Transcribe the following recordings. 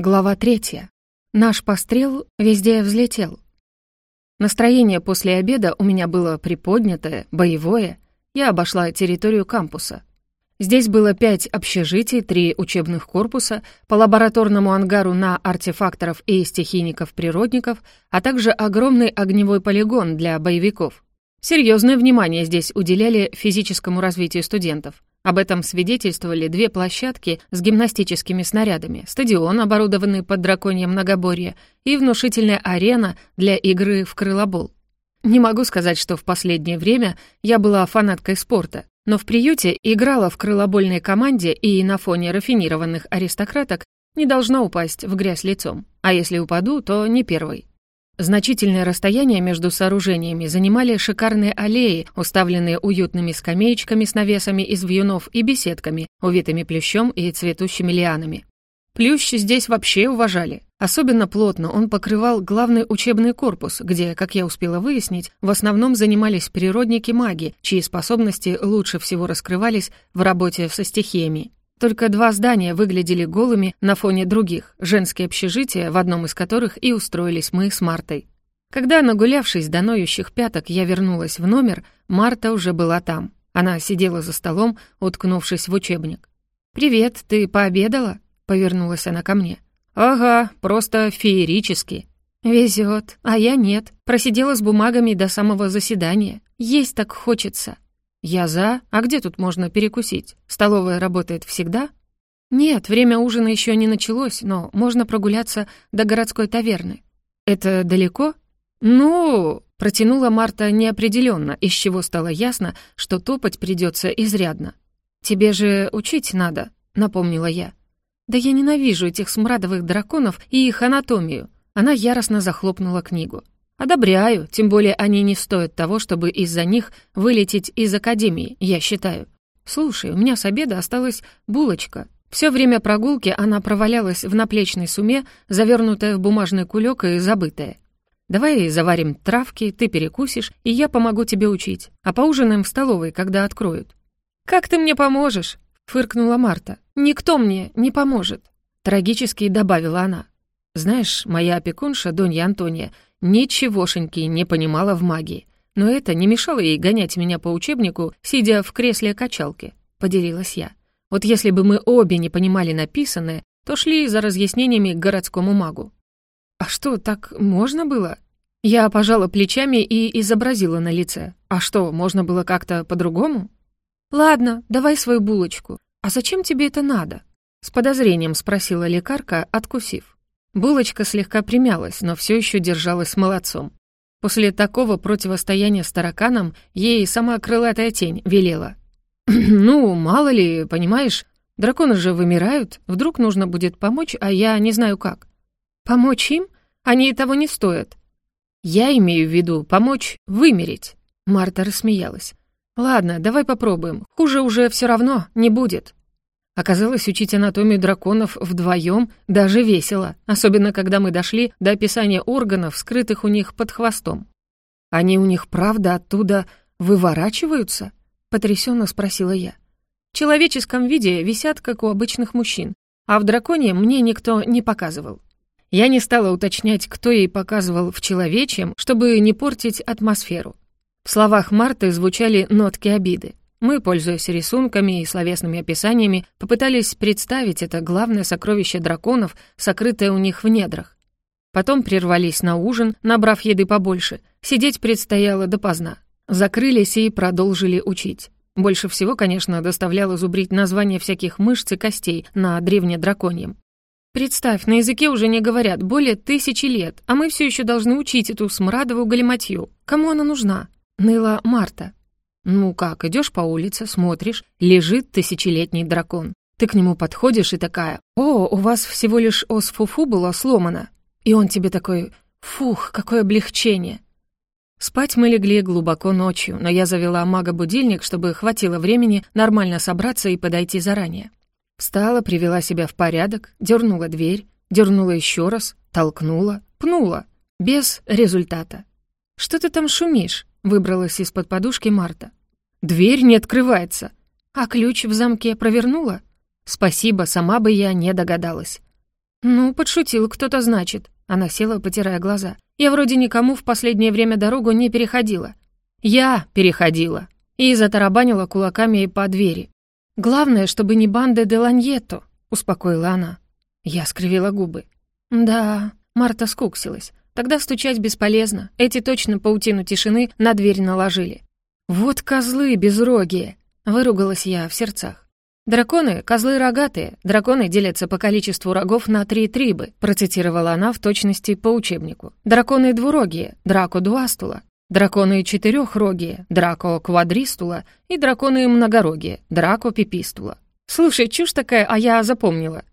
Глава третья. Наш пострел везде взлетел. Настроение после обеда у меня было приподнятое, боевое. Я обошла территорию кампуса. Здесь было пять общежитий, три учебных корпуса, по лабораторному ангару на артефакторов и стихийников-природников, а также огромный огневой полигон для боевиков. Серьезное внимание здесь уделяли физическому развитию студентов. Об этом свидетельствовали две площадки с гимнастическими снарядами, стадион, оборудованный под драконье многоборье, и внушительная арена для игры в крылобол. Не могу сказать, что в последнее время я была фанаткой спорта, но в приюте играла в крылобольной команде и на фоне рафинированных аристократок не должна упасть в грязь лицом. А если упаду, то не первой. Значительное расстояние между сооружениями занимали шикарные аллеи, уставленные уютными скамеечками с навесами из вьюнов и беседками, увитыми плющом и цветущими лианами. Плющ здесь вообще уважали. Особенно плотно он покрывал главный учебный корпус, где, как я успела выяснить, в основном занимались природники-маги, чьи способности лучше всего раскрывались в работе со стихиями. Только два здания выглядели голыми на фоне других, женские общежития, в одном из которых и устроились мы с Мартой. Когда, нагулявшись до ноющих пяток, я вернулась в номер, Марта уже была там. Она сидела за столом, уткнувшись в учебник. «Привет, ты пообедала?» — повернулась она ко мне. «Ага, просто феерически». «Везет, а я нет. Просидела с бумагами до самого заседания. Есть так хочется». «Я за. А где тут можно перекусить? Столовая работает всегда?» «Нет, время ужина еще не началось, но можно прогуляться до городской таверны». «Это далеко?» «Ну...» — протянула Марта неопределенно, из чего стало ясно, что топать придется изрядно. «Тебе же учить надо», — напомнила я. «Да я ненавижу этих смрадовых драконов и их анатомию». Она яростно захлопнула книгу. «Одобряю, тем более они не стоят того, чтобы из-за них вылететь из академии, я считаю. Слушай, у меня с обеда осталась булочка. Все время прогулки она провалялась в наплечной суме, завернутая в бумажный кулек и забытая. Давай заварим травки, ты перекусишь, и я помогу тебе учить. А поужинаем в столовой, когда откроют». «Как ты мне поможешь?» — фыркнула Марта. «Никто мне не поможет», — трагически добавила она. «Знаешь, моя опекунша, Донья Антония, ничегошеньки не понимала в магии. Но это не мешало ей гонять меня по учебнику, сидя в кресле качалки, поделилась я. Вот если бы мы обе не понимали написанное, то шли за разъяснениями к городскому магу. А что, так можно было? Я пожала плечами и изобразила на лице. А что, можно было как-то по-другому? Ладно, давай свою булочку. А зачем тебе это надо? С подозрением спросила лекарка, откусив. Булочка слегка примялась, но все еще держалась молодцом. После такого противостояния с тараканом ей сама крылатая тень велела. «Ну, мало ли, понимаешь, драконы же вымирают, вдруг нужно будет помочь, а я не знаю как». «Помочь им? Они того не стоят». «Я имею в виду помочь вымереть», — Марта рассмеялась. «Ладно, давай попробуем. Хуже уже все равно не будет». Оказалось, учить анатомию драконов вдвоем даже весело, особенно когда мы дошли до описания органов, скрытых у них под хвостом. «Они у них правда оттуда выворачиваются?» — потрясенно спросила я. «В человеческом виде висят, как у обычных мужчин, а в драконе мне никто не показывал». Я не стала уточнять, кто ей показывал в человечьем, чтобы не портить атмосферу. В словах Марты звучали нотки обиды. Мы, пользуясь рисунками и словесными описаниями, попытались представить это главное сокровище драконов, сокрытое у них в недрах. Потом прервались на ужин, набрав еды побольше. Сидеть предстояло допоздна. Закрылись и продолжили учить. Больше всего, конечно, доставляло зубрить названия всяких мышц и костей на древнедраконьем. Представь, на языке уже не говорят более тысячи лет, а мы все еще должны учить эту смрадовую галиматью. Кому она нужна? Ныла Марта. Ну как, идешь по улице, смотришь, лежит тысячелетний дракон. Ты к нему подходишь и такая, «О, у вас всего лишь ос фуфу было сломано». И он тебе такой, «Фух, какое облегчение». Спать мы легли глубоко ночью, но я завела мага-будильник, чтобы хватило времени нормально собраться и подойти заранее. Встала, привела себя в порядок, дернула дверь, дернула еще раз, толкнула, пнула. Без результата. «Что ты там шумишь?» — выбралась из-под подушки Марта. Дверь не открывается. А ключ в замке провернула? Спасибо, сама бы я не догадалась. «Ну, подшутил кто-то, значит». Она села, потирая глаза. «Я вроде никому в последнее время дорогу не переходила». «Я переходила». И затарабанила кулаками по двери. «Главное, чтобы не банда де Ланьетто», — успокоила она. Я скривила губы. «Да...» — Марта скуксилась. «Тогда стучать бесполезно. Эти точно паутину тишины на дверь наложили». «Вот козлы безрогие!» — выругалась я в сердцах. «Драконы — козлы рогатые. Драконы делятся по количеству рогов на три трибы», процитировала она в точности по учебнику. «Драконы двурогие, драко дуастула. Драконы четырехрогие, драко квадристула. И драконы многорогие, драко пипистула». «Слушай, чушь такая, а я запомнила».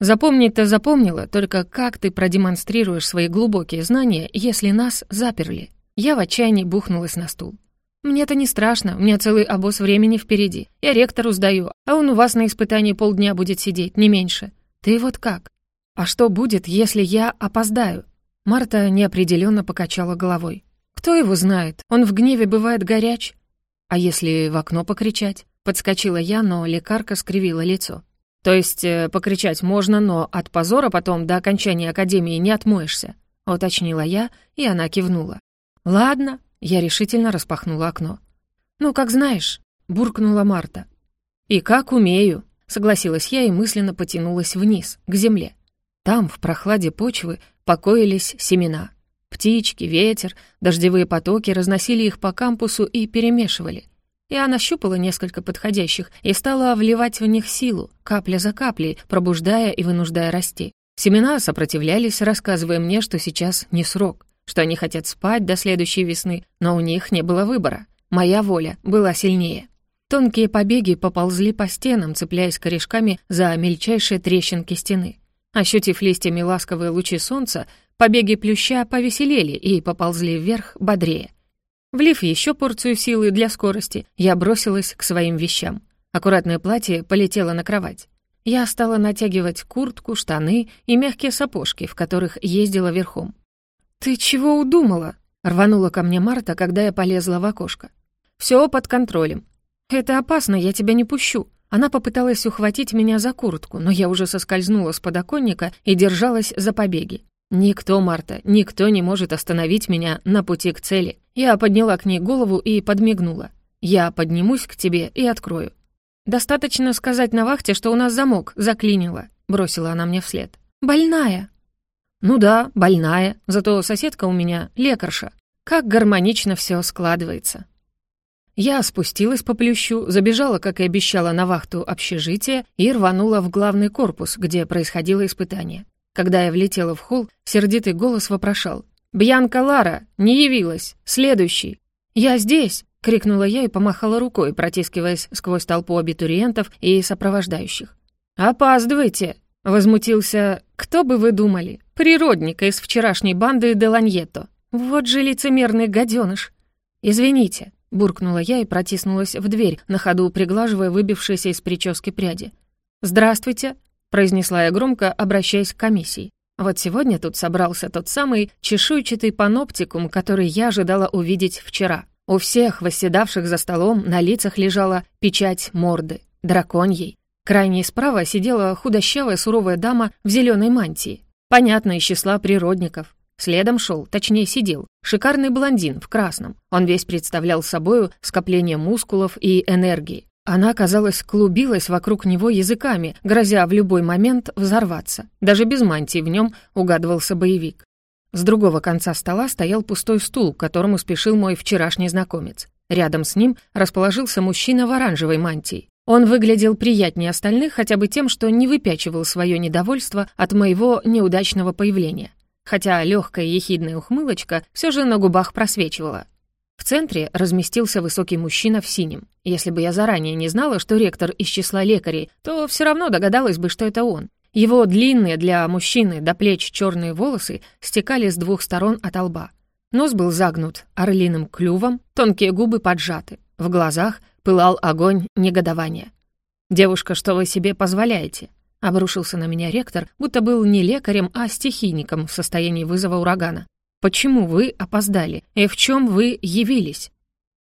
«Запомнить-то запомнила, только как ты продемонстрируешь свои глубокие знания, если нас заперли?» Я в отчаянии бухнулась на стул. «Мне-то не страшно, у меня целый обоз времени впереди. Я ректору сдаю, а он у вас на испытании полдня будет сидеть, не меньше. Ты вот как? А что будет, если я опоздаю?» Марта неопределенно покачала головой. «Кто его знает? Он в гневе бывает горяч. А если в окно покричать?» Подскочила я, но лекарка скривила лицо. «То есть э, покричать можно, но от позора потом до окончания академии не отмоешься», уточнила я, и она кивнула. «Ладно, я решительно распахнула окно. «Ну, как знаешь», — буркнула Марта. «И как умею», — согласилась я и мысленно потянулась вниз, к земле. Там, в прохладе почвы, покоились семена. Птички, ветер, дождевые потоки разносили их по кампусу и перемешивали. Я нащупала несколько подходящих и стала вливать в них силу, капля за каплей, пробуждая и вынуждая расти. Семена сопротивлялись, рассказывая мне, что сейчас не срок что они хотят спать до следующей весны, но у них не было выбора. Моя воля была сильнее. Тонкие побеги поползли по стенам, цепляясь корешками за мельчайшие трещинки стены. Ощутив листьями ласковые лучи солнца, побеги плюща повеселели и поползли вверх бодрее. Влив еще порцию силы для скорости, я бросилась к своим вещам. Аккуратное платье полетело на кровать. Я стала натягивать куртку, штаны и мягкие сапожки, в которых ездила верхом. «Ты чего удумала?» — рванула ко мне Марта, когда я полезла в окошко. «Все под контролем. Это опасно, я тебя не пущу». Она попыталась ухватить меня за куртку, но я уже соскользнула с подоконника и держалась за побеги. «Никто, Марта, никто не может остановить меня на пути к цели». Я подняла к ней голову и подмигнула. «Я поднимусь к тебе и открою». «Достаточно сказать на вахте, что у нас замок заклинило», — бросила она мне вслед. «Больная», «Ну да, больная, зато соседка у меня лекарша. Как гармонично все складывается». Я спустилась по плющу, забежала, как и обещала, на вахту общежития и рванула в главный корпус, где происходило испытание. Когда я влетела в холл, сердитый голос вопрошал. «Бьянка Лара! Не явилась! Следующий!» «Я здесь!» — крикнула я и помахала рукой, протискиваясь сквозь толпу абитуриентов и сопровождающих. «Опаздывайте!» — возмутился «Кто бы вы думали? Природника из вчерашней банды Деланьетто. Вот же лицемерный гаденыш. Извините, буркнула я и протиснулась в дверь, на ходу приглаживая выбившиеся из прически пряди. «Здравствуйте», — произнесла я громко, обращаясь к комиссии. Вот сегодня тут собрался тот самый чешуйчатый паноптикум, который я ожидала увидеть вчера. У всех, восседавших за столом, на лицах лежала печать морды, драконьей. Крайней справа сидела худощавая суровая дама в зеленой мантии. Понятно, из числа природников. Следом шел, точнее сидел, шикарный блондин в красном. Он весь представлял собою скопление мускулов и энергии. Она, казалось, клубилась вокруг него языками, грозя в любой момент взорваться. Даже без мантии в нем угадывался боевик. С другого конца стола стоял пустой стул, к которому спешил мой вчерашний знакомец. Рядом с ним расположился мужчина в оранжевой мантии. Он выглядел приятнее остальных хотя бы тем, что не выпячивал свое недовольство от моего неудачного появления. Хотя легкая ехидная ухмылочка все же на губах просвечивала. В центре разместился высокий мужчина в синем. Если бы я заранее не знала, что ректор из числа лекарей, то все равно догадалась бы, что это он. Его длинные для мужчины до плеч черные волосы стекали с двух сторон от лба. Нос был загнут орлиным клювом, тонкие губы поджаты. В глазах пылал огонь негодования. «Девушка, что вы себе позволяете?» Обрушился на меня ректор, будто был не лекарем, а стихийником в состоянии вызова урагана. «Почему вы опоздали? И в чем вы явились?»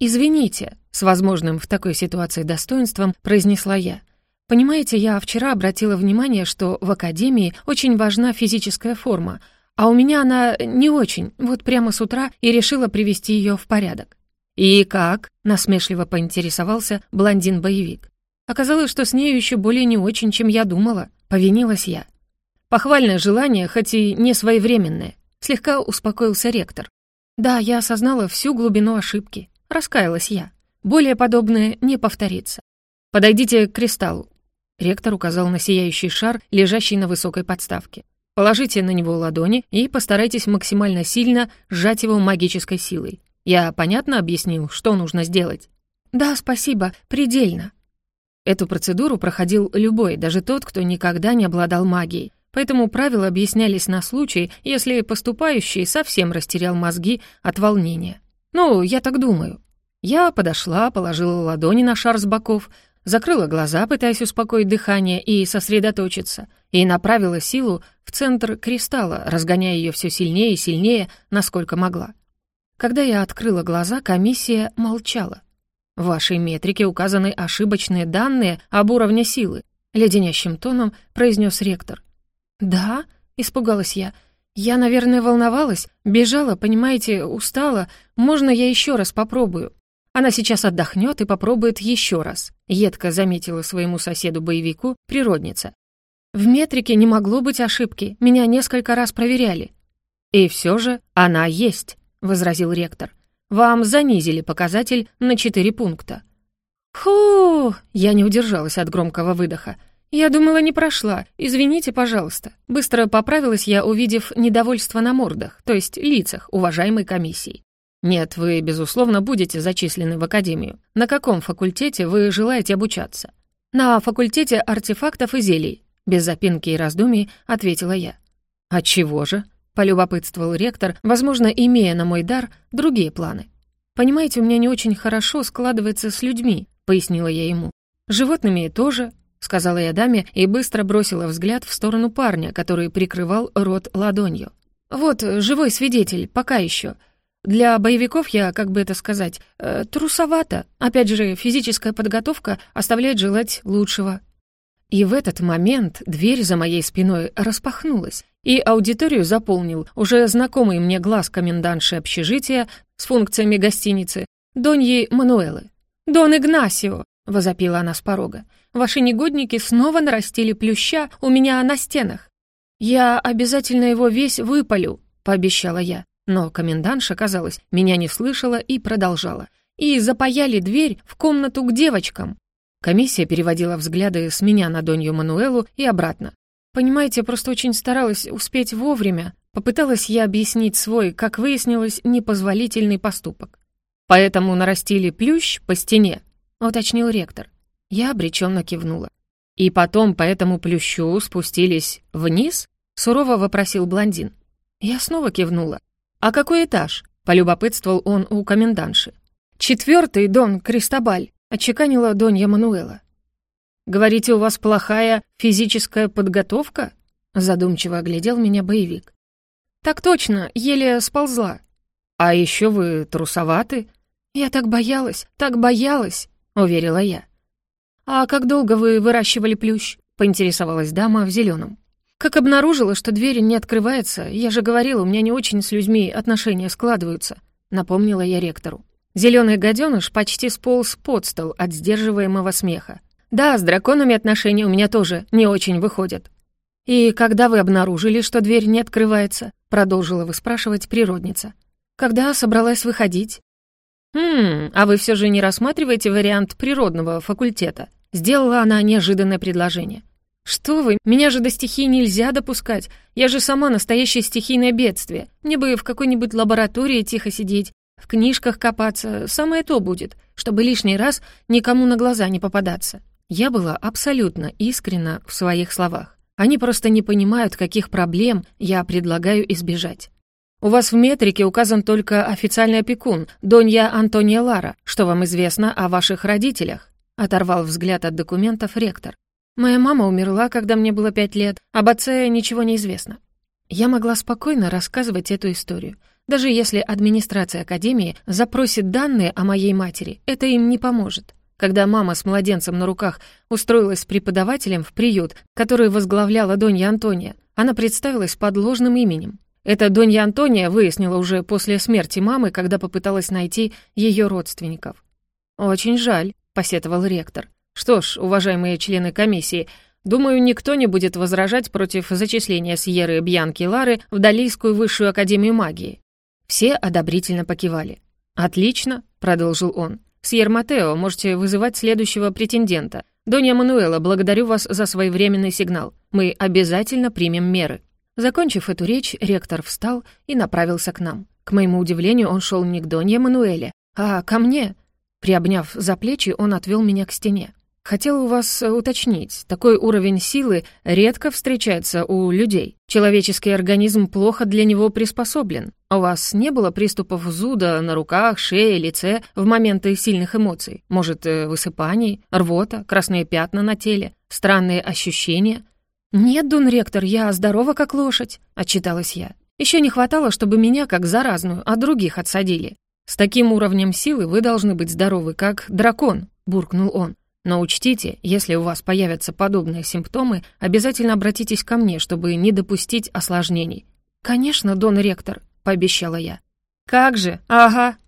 «Извините», — с возможным в такой ситуации достоинством произнесла я. Понимаете, я вчера обратила внимание, что в академии очень важна физическая форма, а у меня она не очень, вот прямо с утра и решила привести ее в порядок. «И как?» — насмешливо поинтересовался блондин-боевик. Оказалось, что с нею еще более не очень, чем я думала. Повинилась я. Похвальное желание, хоть и не своевременное. Слегка успокоился ректор. Да, я осознала всю глубину ошибки. Раскаялась я. Более подобное не повторится. «Подойдите к кристаллу». Ректор указал на сияющий шар, лежащий на высокой подставке. Положите на него ладони и постарайтесь максимально сильно сжать его магической силой. Я понятно объяснил, что нужно сделать? Да, спасибо, предельно. Эту процедуру проходил любой, даже тот, кто никогда не обладал магией. Поэтому правила объяснялись на случай, если поступающий совсем растерял мозги от волнения. Ну, я так думаю. Я подошла, положила ладони на шар с боков, закрыла глаза, пытаясь успокоить дыхание и сосредоточиться, и направила силу в центр кристалла, разгоняя ее все сильнее и сильнее, насколько могла. Когда я открыла глаза, комиссия молчала. В вашей метрике указаны ошибочные данные об уровне силы», — леденящим тоном произнес ректор. «Да?» — испугалась я. «Я, наверное, волновалась, бежала, понимаете, устала. Можно я еще раз попробую?» Она сейчас отдохнет и попробует еще раз», — едко заметила своему соседу-боевику природница. «В метрике не могло быть ошибки, меня несколько раз проверяли». «И все же она есть», — возразил ректор. Вам занизили показатель на 4 пункта». «Фу!» — я не удержалась от громкого выдоха. «Я думала, не прошла. Извините, пожалуйста». Быстро поправилась я, увидев недовольство на мордах, то есть лицах уважаемой комиссии. «Нет, вы, безусловно, будете зачислены в академию. На каком факультете вы желаете обучаться?» «На факультете артефактов и зелий», — без запинки и раздумий ответила я. «А чего же?» Полюбопытствовал ректор, возможно, имея на мой дар другие планы. «Понимаете, у меня не очень хорошо складывается с людьми», — пояснила я ему. «Животными тоже», — сказала я даме и быстро бросила взгляд в сторону парня, который прикрывал рот ладонью. «Вот, живой свидетель, пока еще. Для боевиков я, как бы это сказать, э, трусовато. Опять же, физическая подготовка оставляет желать лучшего». И в этот момент дверь за моей спиной распахнулась, и аудиторию заполнил уже знакомый мне глаз комендантши общежития с функциями гостиницы, Доньи Мануэлы. «Дон Игнасио!» — возопила она с порога. «Ваши негодники снова нарастили плюща у меня на стенах. Я обязательно его весь выпалю», — пообещала я. Но комендантша, казалось, меня не слышала и продолжала. «И запаяли дверь в комнату к девочкам». Комиссия переводила взгляды с меня на Донью Мануэлу и обратно. Понимаете, я просто очень старалась успеть вовремя. Попыталась я объяснить свой, как выяснилось, непозволительный поступок. Поэтому нарастили плющ по стене, уточнил ректор. Я обреченно кивнула. И потом по этому плющу спустились вниз? Сурово вопросил блондин. Я снова кивнула. «А какой этаж?» — полюбопытствовал он у комендантши. «Четвертый, Дон Кристобаль», — отчеканила Донья Мануэла. «Говорите, у вас плохая физическая подготовка?» Задумчиво оглядел меня боевик. «Так точно, еле сползла». «А еще вы трусоваты?» «Я так боялась, так боялась», — уверила я. «А как долго вы выращивали плющ?» — поинтересовалась дама в зеленом. «Как обнаружила, что дверь не открывается, я же говорила, у меня не очень с людьми отношения складываются», — напомнила я ректору. Зеленый гаденыш почти сполз под стол от сдерживаемого смеха. Да, с драконами отношения у меня тоже не очень выходят. И когда вы обнаружили, что дверь не открывается, продолжила выспрашивать природница. Когда собралась выходить? Хм, а вы все же не рассматриваете вариант природного факультета? Сделала она неожиданное предложение. «Что вы, меня же до стихии нельзя допускать. Я же сама настоящее стихийное бедствие. Мне бы в какой-нибудь лаборатории тихо сидеть, в книжках копаться, самое то будет, чтобы лишний раз никому на глаза не попадаться. Я была абсолютно искренна в своих словах. Они просто не понимают, каких проблем я предлагаю избежать. У вас в метрике указан только официальный опекун, Донья Антония Лара. Что вам известно о ваших родителях?» Оторвал взгляд от документов ректор. «Моя мама умерла, когда мне было пять лет. Об отце ничего не известно». Я могла спокойно рассказывать эту историю. Даже если администрация Академии запросит данные о моей матери, это им не поможет. Когда мама с младенцем на руках устроилась преподавателем в приют, который возглавляла Донья Антония, она представилась под ложным именем. Это Донья Антония выяснила уже после смерти мамы, когда попыталась найти ее родственников. «Очень жаль», — посетовал ректор. «Что ж, уважаемые члены комиссии, думаю, никто не будет возражать против зачисления Сьерры Бьянки Лары в Далийскую высшую академию магии». Все одобрительно покивали. «Отлично», — продолжил он. «Сьер Матео, можете вызывать следующего претендента. Донья Мануэла, благодарю вас за своевременный сигнал. Мы обязательно примем меры». Закончив эту речь, ректор встал и направился к нам. К моему удивлению, он шел не к Донье Мануэле, а ко мне. Приобняв за плечи, он отвел меня к стене. «Хотел у вас уточнить, такой уровень силы редко встречается у людей. Человеческий организм плохо для него приспособлен. У вас не было приступов зуда на руках, шее, лице в моменты сильных эмоций? Может, э, высыпаний, рвота, красные пятна на теле, странные ощущения?» «Нет, Дун ректор, я здорова как лошадь», — отчиталась я. Еще не хватало, чтобы меня, как заразную, от других отсадили. «С таким уровнем силы вы должны быть здоровы, как дракон», — буркнул он. «Но учтите, если у вас появятся подобные симптомы, обязательно обратитесь ко мне, чтобы не допустить осложнений». «Конечно, Дон ректор», — пообещала я. «Как же, ага»,